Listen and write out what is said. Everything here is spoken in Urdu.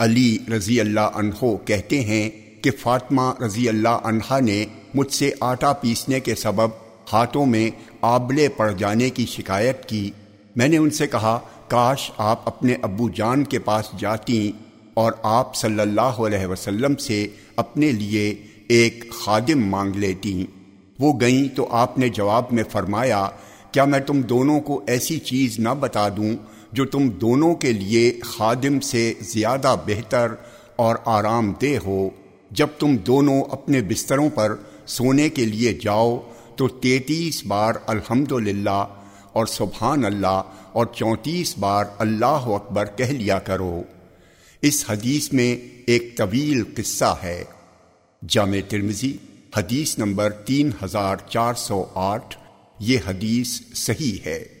علی رضی اللہ عنہ کہتے ہیں کہ فاطمہ رضی اللہ عنہ نے مجھ سے آٹا پیسنے کے سبب ہاتھوں میں آبلے پڑ جانے کی شکایت کی۔ میں نے ان سے کہا، کاش آپ اپنے ابو جان کے پاس جاتی اور آپ صلی اللہ علیہ وسلم سے اپنے لیے ایک خادم مانگ لیتی۔ وہ گئیں تو آپ نے جواب میں فرمایا، کیا میں تم دونوں کو ایسی چیز نہ بتا دوں جو تم دونوں کے لیے خادم سے زیادہ بہتر اور آرام دہ ہو۔ جب تم دونوں اپنے بستروں پر سونے کے لیے جاؤ، تو تینتیس بار الحمد اور سبحان اللہ اور چونتیس بار اللہ اکبر کہہ لیا کرو۔ اس حدیث میں ایک طویل قصہ ہے۔ جامع ترمزی حدیث نمبر تین ہزار چار سو آٹھ، یہ حدیث صحیح ہے۔